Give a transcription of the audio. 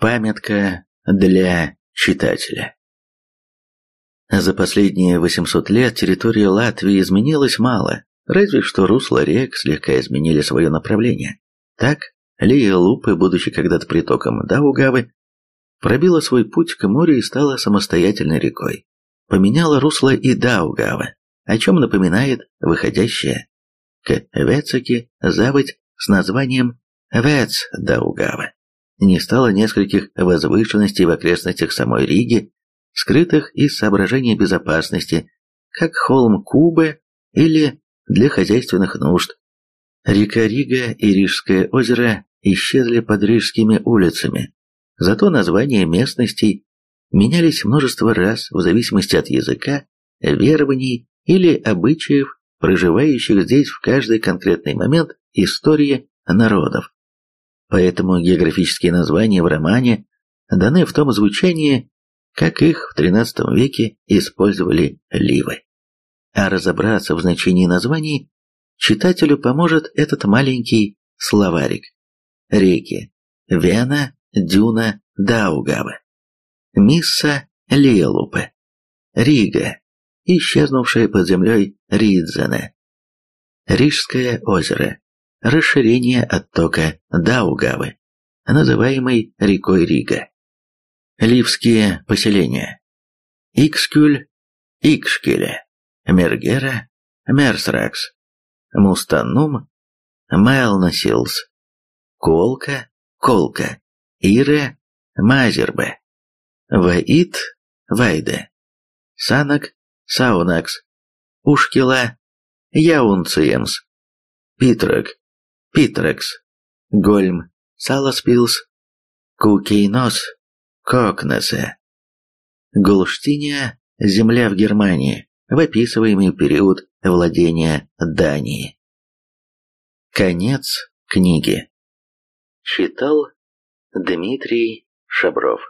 Памятка для читателя. За последние 800 лет территория Латвии изменилась мало, разве что русло рек слегка изменили свое направление. Так, Лия Лупы, будучи когда-то притоком Даугавы, пробила свой путь к морю и стала самостоятельной рекой. Поменяла русло и Даугава, о чем напоминает выходящая к Вецаке заводь с названием Вец Даугава не стало нескольких возвышенностей в окрестностях самой Риги, скрытых из соображений безопасности, как холм Кубы или для хозяйственных нужд. Река Рига и Рижское озеро исчезли под рижскими улицами, зато названия местностей менялись множество раз в зависимости от языка, верований или обычаев, проживающих здесь в каждый конкретный момент истории народов. Поэтому географические названия в романе даны в том звучании, как их в XIII веке использовали ливы. А разобраться в значении названий читателю поможет этот маленький словарик. Реки. Вена, Дюна, Даугава. Мисса Лиелупе. Рига. Исчезнувшая под землей Ридзена. Рижское озеро расширение оттока Даугавы, называемой рекой Рига. Ливские поселения. Икскюль, Икшкеле, Мергера, Мерсракс, Мустаннум, Мелносилс, Колка, Колка, Ире, Мазербе, Ваит, Вайде, Санак, Саунакс, Ушкила, Яунциемс, Питрак, Питрекс, Гольм, Саласпилс, Кукейнос, Кокнесе. Гулштиния – земля в Германии, в описываемый период владения Дании. Конец книги. Читал Дмитрий Шабров